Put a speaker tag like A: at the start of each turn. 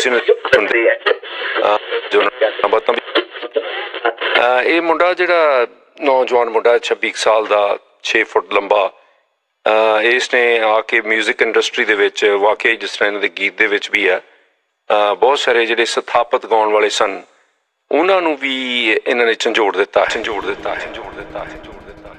A: ਤੁਸੀਂ ਨੂੰ ਸੁਣਦੇ ਜੋ ਨੰਬਰ ਇਹ ਮੁੰਡਾ ਜਿਹੜਾ ਨੌਜਵਾਨ ਮੁੰਡਾ 26 ਸਾਲ ਦਾ 6 ਫੁੱਟ ਲੰਬਾ। ਇਸ ਨੇ ਆ ਕੇ 뮤직 ਇੰਡਸਟਰੀ ਦੇ ਵਿੱਚ ਵਾਕਈ ਜਿਸ ਤਰ੍ਹਾਂ ਇਹਨਾਂ ਦੇ ਗੀਤ ਦੇ ਵਿੱਚ ਵੀ ਹੈ, ਅਹ, ਬਹੁਤ ਸਾਰੇ ਜਿਹੜੇ ਸਥਾਪਿਤ ਗਾਉਣ ਵਾਲੇ ਸਨ, ਉਹਨਾਂ ਨੂੰ ਵੀ ਇਹਨਾਂ ਨੇ ਝੰਜੋੜ ਦਿੱਤਾ ਝੰਜੋੜ ਦਿੱਤਾ ਝੰਜੋੜ ਦਿੱਤਾ, ਝੰਜੋੜ